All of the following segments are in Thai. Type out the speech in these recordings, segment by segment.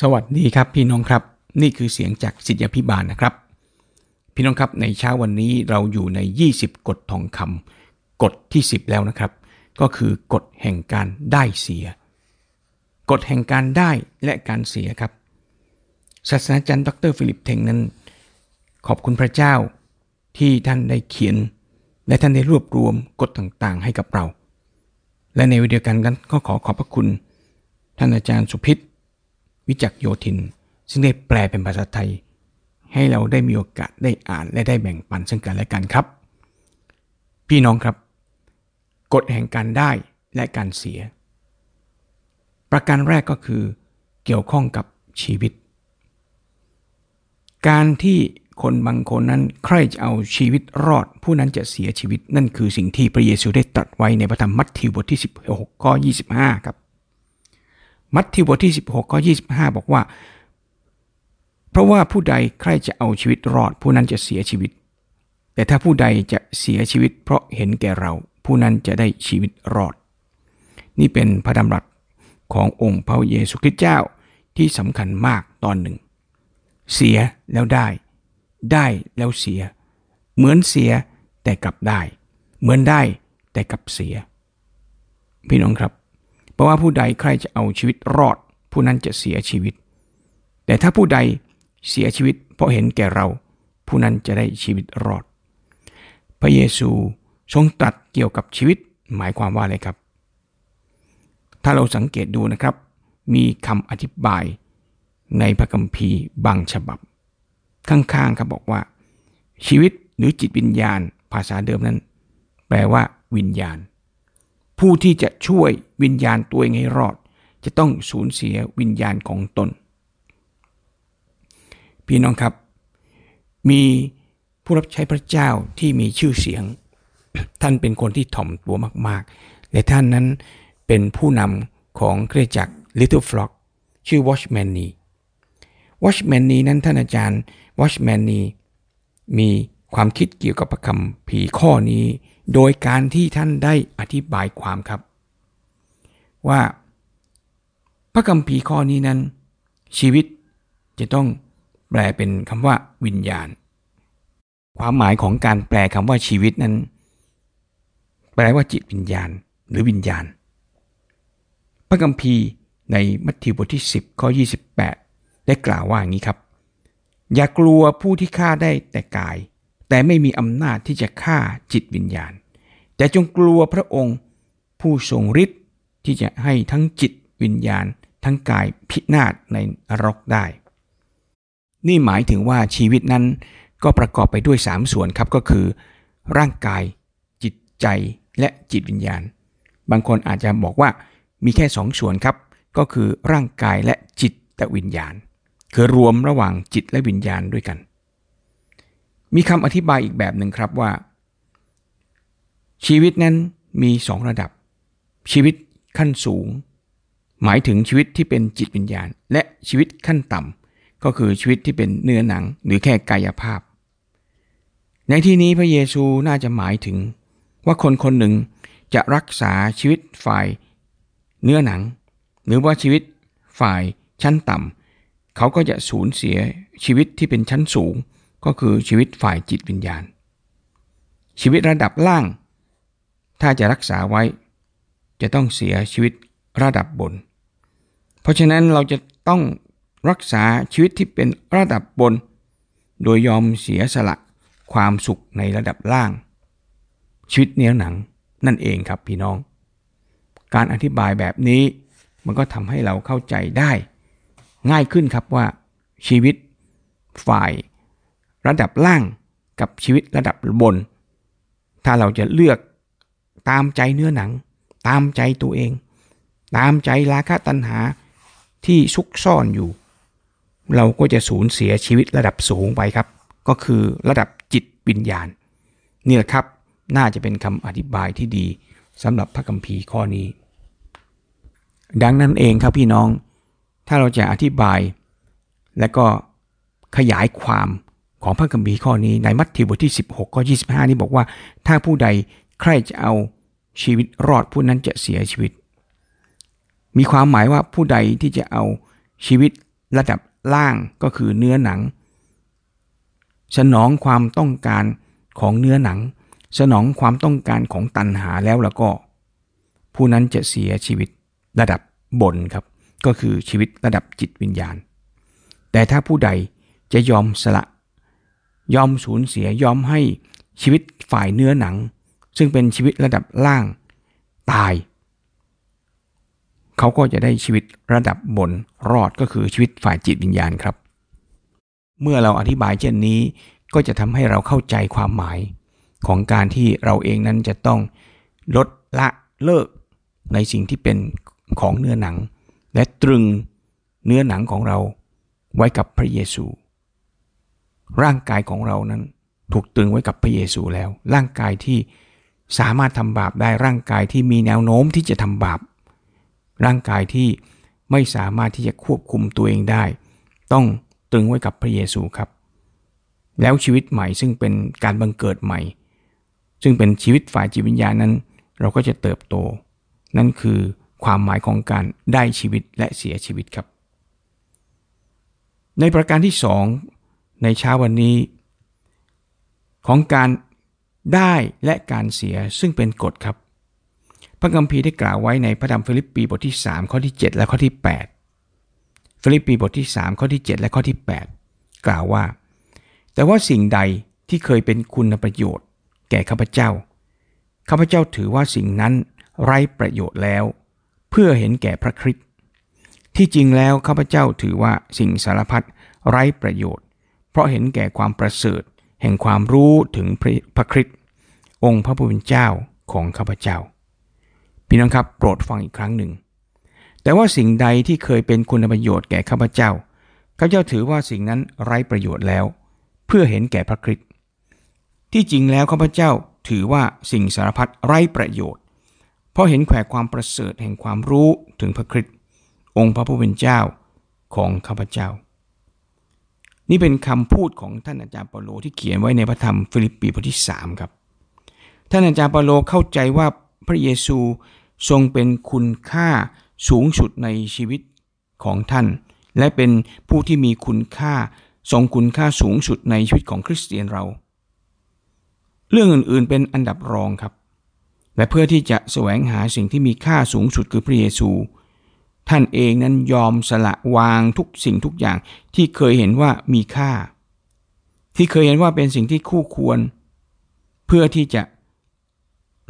สวัสดีครับพี่น้องครับ นี่คือเสียงจากศิษยาภิบาลนะครับ พี่น้องครับในเช้าวันนี้เราอยู่ใน 20 กฎทองคำกฎที่ 10 แล้วนะครับ ก็คือกฎแห่งการได้เสีย กฎแห่งการได้และการเสียครับศาสตราจารย์ดร.ฟิลิปเทงนั้น ขอบคุณพระเจ้าที่ท่านได้เขียน และท่านได้รวบรวมกฎต่างๆ ให้กับเรา และในวิดีโอกันกันก็ขอขอบพระคุณ ท่านอาจารย์สุพิษ วิจักโยธิน ซึ่งได้แปลเป็นภาษาไทย ให้เราได้มีโอกาสได้อ่านและได้แบ่งปันซึ่งกันและกันครับ พี่น้องครับ กฎแห่งการได้และการเสีย ประการแรกก็คือ เกี่ยวข้องกับชีวิต การที่คนบางคนนั้นใครจะเอาชีวิตรอด ผู้นั้นจะเสียชีวิตนั่นคือสิ่งที่พระเยซูได้ตรัสไว้ในพระธรรมมัทธิวบทที่ 16 ข้อ 25 ครับ มัทธิวบทที่ 16ข้อ25 บอกว่า เพราะว่าผู้ใดใครจะเอาชีวิตรอด ผู้นั้นจะเสียชีวิต แต่ถ้าผู้ใดจะเสียชีวิต เพราะเห็นแก่เรา ผู้นั้นจะได้ชีวิตรอด นี่เป็นพระดำรัสขององค์พระเยซูคริสต์เจ้าที่สำคัญมากตอนหนึ่ง เสียแล้วได้ ได้แล้วเสีย เหมือนเสียแต่กลับได้ เหมือนได้แต่กลับเสีย พี่น้องครับ เพราะว่าผู้ใดใครจะเอาชีวิตรอด ผู้นั้นจะเสียชีวิต แต่ถ้าผู้ใดเสียชีวิต เพราะเห็นแก่เรา ผู้นั้นจะได้ชีวิตรอด พระเยซูทรงตรัสเกี่ยวกับชีวิตหมายความว่าอะไรครับ ถ้าเราสังเกตดูนะครับ มีคำอธิบายในพระคัมภีร์บางฉบับ ข้างๆครับบอกว่า ชีวิตหรือจิตวิญญาณ ภาษาเดิมนั้น แปลว่า วิญญาณ ผู้ที่จะช่วยวิญญาณตัวเองให้รอด จะต้องสูญเสียวิญญาณของตน พี่น้องครับ มีผู้รับใช้พระเจ้าที่มีชื่อเสียง ท่านเป็นคนที่ถ่อมตัวมากๆ และท่านนั้นเป็นผู้นำของเครือจักร Little Flock ชื่อ Watchman Nee Watchman Nee นั้นท่านอาจารย์ Watchman Nee มีความคิดเกี่ยวกับประคำผีข้อนี้ โดยการที่ท่านได้อธิบายความครับ ว่าพระคัมภีร์ข้อนี้นั้น ชีวิตจะต้องแปลเป็นคำว่าวิญญาณ ความหมายของการแปลคำว่าชีวิตนั้น แปลว่าจิตวิญญาณหรือวิญญาณ พระคัมภีร์ในมัทธิวบทที่ 10 ข้อ 28 ได้กล่าวว่าอย่างนี้ครับ อย่ากลัวผู้ที่ฆ่าได้แต่กาย แต่ไม่มีอำนาจที่จะฆ่าจิตวิญญาณ แต่จงกลัวพระองค์ผู้ทรงฤทธิ์ที่จะให้ทั้งจิตวิญญาณ ทั้งกายพินาศในนรกได้ นี่หมายถึงว่าชีวิตนั้นก็ประกอบไปด้วยสามส่วนครับก็คือ ร่างกาย จิตใจและจิตวิญญาณ บางคนอาจจะบอกว่ามีแค่สองส่วนครับ ก็คือร่างกายและจิตแต่วิญญาณ คือรวมระหว่างจิตและวิญญาณด้วยกัน มีคำอธิบายอีกแบบหนึ่งครับว่า ชีวิตนั้นมีสองระดับ ชีวิตขั้นสูง หมายถึงชีวิตที่เป็นจิตวิญญาณ และชีวิตขั้นต่ำก็คือชีวิตที่เป็นเนื้อหนังหรือแค่กายภาพ ในที่นี้พระเยซูน่าจะหมายถึง ว่าคนคนหนึ่งจะรักษาชีวิตฝ่ายเนื้อหนัง หรือว่าชีวิตฝ่ายชั้นต่ำเขาก็จะสูญเสียชีวิตที่เป็นชั้นสูง ก็คือชีวิตฝ่ายจิตวิญญาณ ชีวิตระดับล่าง ถ้าจะรักษาไว้ จะต้องเสียชีวิตระดับบน เพราะฉะนั้นเราจะต้องรักษาชีวิตที่เป็นระดับบน โดยยอมเสียสละความสุขในระดับล่าง ชีวิตเนื้อหนังนั่นเองครับพี่น้อง การอธิบายแบบนี้มันก็ทำให้เราเข้าใจได้ ง่ายขึ้นครับว่าชีวิตฝ่าย ระดับล่างกับชีวิตระดับบน ถ้าเราจะเลือกตามใจเนื้อหนัง ตามใจตัวเอง ตามใจราคะตัณหาที่ซุกซ่อนอยู่ เราก็จะสูญเสียชีวิตระดับสูงไปครับ ก็คือระดับจิตวิญญาณนี่แหละครับน่าจะเป็นคำอธิบายที่ดีสำหรับพระคัมภีร์ข้อนี้ ดังนั้นเองครับพี่น้อง ถ้าเราจะอธิบาย และก็ขยายความ ของพระคัมภีร์ข้อนี้ในมัทธิวบทที่ 16ข้อ25 นี้บอกว่า ถ้าผู้ใดใครจะเอาชีวิตรอดผู้นั้นจะเสียชีวิต มีความหมายว่าผู้ใดที่จะเอาชีวิตระดับล่างก็คือเนื้อหนัง สนองความต้องการของเนื้อหนัง สนองความต้องการของตันหาแล้วแล้วก็ ผู้นั้นจะเสียชีวิตระดับบนครับ ก็คือชีวิตระดับจิตวิญญาณ แต่ถ้าผู้ใดจะยอมสละ ยอมสูญเสียยอมให้ชีวิตฝ่ายเนื้อหนัง ซึ่งเป็นชีวิตระดับล่างตาย เขาก็จะได้ชีวิตระดับบนรอดก็คือชีวิตฝ่ายจิตวิญญาณครับ เมื่อเราอธิบายเช่นนี้ก็จะทำให้เราเข้าใจความหมายของการที่เราเองนั้นจะต้องลดละเลิกในสิ่งที่เป็นของเนื้อหนัง และตรึงเนื้อหนังของเราไว้กับพระเยซู ร่างกายของเรานั้นถูกตึงไว้กับพระเยซูแล้ว ร่างกายที่สามารถทำบาปได้ร่างกายที่มีแนวโน้มที่จะทำบาป ร่างกายที่ไม่สามารถที่จะควบคุมตัวเองได้ ต้องตึงไว้กับพระเยซูครับ แล้วชีวิตใหม่ซึ่งเป็นการบังเกิดใหม่ ซึ่งเป็นชีวิตฝ่ายจิตวิญญาณนั้น เราก็จะเติบโต นั่นคือความหมายของการได้ชีวิตและเสียชีวิตครับ ในประการที่สอง ในเช้าวันนี้ ของการได้และการเสียซึ่งเป็นกฎครับ พระคัมภีร์ได้กล่าวไว้ในพระธรรมฟิลิปปีบทที่ 3 ข้อที่ 7 และข้อที่ 8 ฟิลิปปีบทที่ 3 ข้อที่ 7 และข้อที่ 8 กล่าวว่า แต่ว่าสิ่งใดที่เคยเป็นคุณประโยชน์ แก่ข้าพเจ้าข้าพเจ้าถือว่าสิ่งนั้นไร้ประโยชน์แล้ว เพื่อเห็นแก่พระคริสต์ที่จริงแล้วข้าพเจ้าถือว่าสิ่งสารพัดไร้ประโยชน์ เพราะเห็นแก่ความประเสริฐแห่งความรู้ถึงพระคริสต์องค์พระผู้เป็นเจ้าของข้าพเจ้า พี่น้องครับโปรดฟังอีกครั้งหนึ่ง แต่ว่าสิ่งใดที่เคยเป็นคุณประโยชน์แก่ข้าพเจ้าข้าพเจ้าถือว่าสิ่งนั้นไร้ประโยชน์แล้ว เพื่อเห็นแก่พระคริสต์ที่จริงแล้วข้าพเจ้าถือว่าสิ่งสารพัดไร้ประโยชน์ เพราะเห็นแก่ความประเสริฐแห่งความรู้ถึงพระคริสต์องค์พระผู้เป็นเจ้าของข้าพเจ้า นี่เป็นคำพูดของท่านอาจารย์เปาโลที่เขียนไว้ในพระธรรมฟิลิปปีบทที่3ครับ ท่านอาจารย์เปาโลเข้าใจว่าพระเยซูทรงเป็นคุณค่าสูงสุดในชีวิตของท่าน และเป็นผู้ที่มีคุณค่าทรงคุณค่าสูงสุดในชีวิตของคริสเตียนเรา เรื่องอื่นๆเป็นอันดับรองครับ และเพื่อที่จะแสวงหาสิ่งที่มีค่าสูงสุดคือพระเยซู ท่านเองนั้นยอมสละวางทุกสิ่งทุกอย่างที่เคยเห็นว่ามีค่า ที่เคยเห็นว่าเป็นสิ่งที่คู่ควร เพื่อที่จะ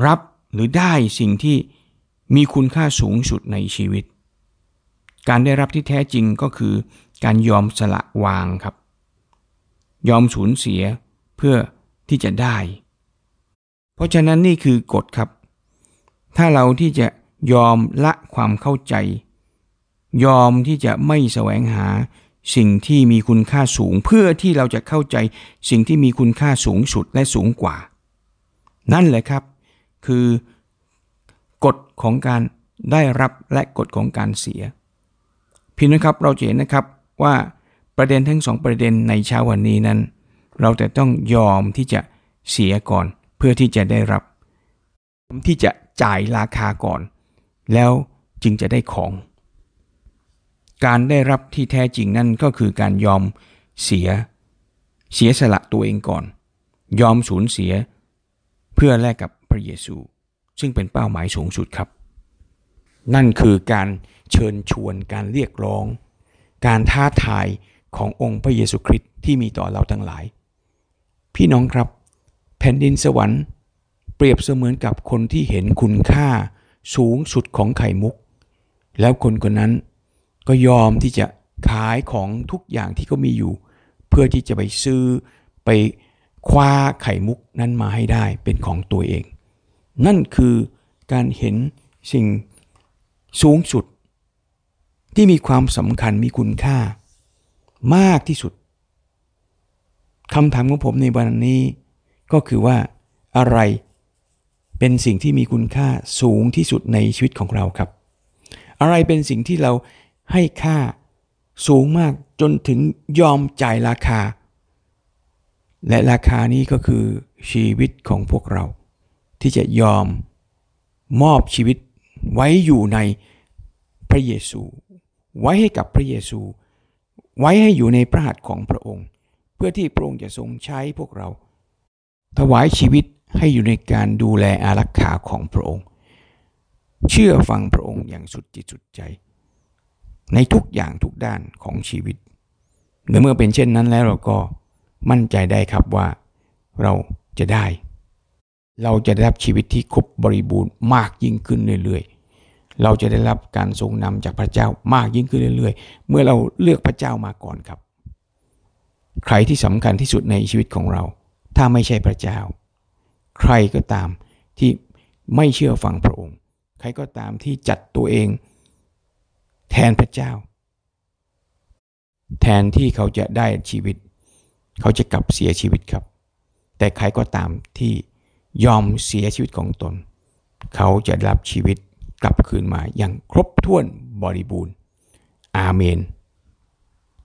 รับหรือได้สิ่งที่มีคุณค่าสูงสุดในชีวิต การได้รับที่แท้จริงก็คือ การยอมสละวางครับ ยอมสูญเสียเพื่อที่จะได้ เพราะฉะนั้นนี่คือกฎครับ ถ้าเราที่จะยอมละความเข้าใจ ยอมที่จะไม่แสวงหาสิ่งที่มีคุณค่าสูง เพื่อที่เราจะเข้าใจสิ่งที่มีคุณค่าสูงสุดและสูงกว่า นั่นแหละครับ คือกฎของการได้รับและกฎของการเสีย พี่นะครับเราเห็นนะครับว่าประเด็นทั้งสองประเด็นในเช้าวันนี้นั้น เราแต่ต้องยอมที่จะเสียก่อน เพื่อที่จะได้รับ ที่จะจ่ายราคาก่อน แล้วจึงจะได้ของ การได้รับที่แท้จริงนั่นก็คือการยอมเสีย เสียสละตัวเองก่อน ยอมสูญเสีย เพื่อแลกกับพระเยซู ซึ่งเป็นเป้าหมายสูงสุดครับ นั่นคือการเชิญชวนการเรียกร้อง การท้าทายขององค์พระเยซูคริสต์ที่มีต่อเราทั้งหลาย พี่น้องครับ แผ่นดินสวรรค์ เปรียบเสมือนกับคนที่เห็นคุณค่าสูงสุดของไข่มุก แล้วคนคนนั้น ก็ยอมที่จะขายของทุกอย่างที่เขามีอยู่ เพื่อที่จะไปซื้อไปคว้าไข่มุกนั้นมาให้ได้เป็นของตัวเอง นั่นคือการเห็นสิ่งสูงสุด ที่มีความสำคัญมีคุณค่า มากที่สุดคำถามของผมในวันนี้ ก็คือว่าอะไรเป็นสิ่งที่มีคุณค่าสูงที่สุดในชีวิตของเราครับ อะไรเป็นสิ่งที่เรา ให้ค่าสูงมากจนถึงยอมจ่ายราคา และราคานี้ก็คือชีวิตของพวกเรา ที่จะยอมมอบชีวิตไว้อยู่ในพระเยซู ไว้ให้กับพระเยซู ไว้ให้อยู่ในพระหัตถ์ของพระองค์ เพื่อที่พระองค์จะทรงใช้พวกเรา ถวายชีวิตให้อยู่ในการดูแลอารักขาของพระองค์ เชื่อฟังพระองค์อย่างสุดจิตสุดใจ ในทุกอย่างทุกด้านของชีวิตเมื่อเป็นเช่นนั้นแล้วเราก็มั่นใจได้ครับว่าเราจะได้ เราจะได้รับชีวิตที่ครบบริบูรณ์มากยิ่งขึ้นเรื่อยๆ เราจะได้รับการทรงนำจากพระเจ้ามากยิ่งขึ้นเรื่อยๆ เมื่อเราเลือกพระเจ้ามาก่อนครับ ใครที่สำคัญที่สุดในชีวิตของเรา ถ้าไม่ใช่พระเจ้า ใครก็ตามที่ไม่เชื่อฟังพระองค์ ใครก็ตามที่จัดตัวเอง แทนพระเจ้า แทนที่เขาจะได้ชีวิต เขาจะกลับเสียชีวิตครับ แต่ใครก็ตามที่ยอมเสียชีวิตของตน เขาจะรับชีวิตกลับคืนมาอย่างครบถ้วนบริบูรณ์ อาเมน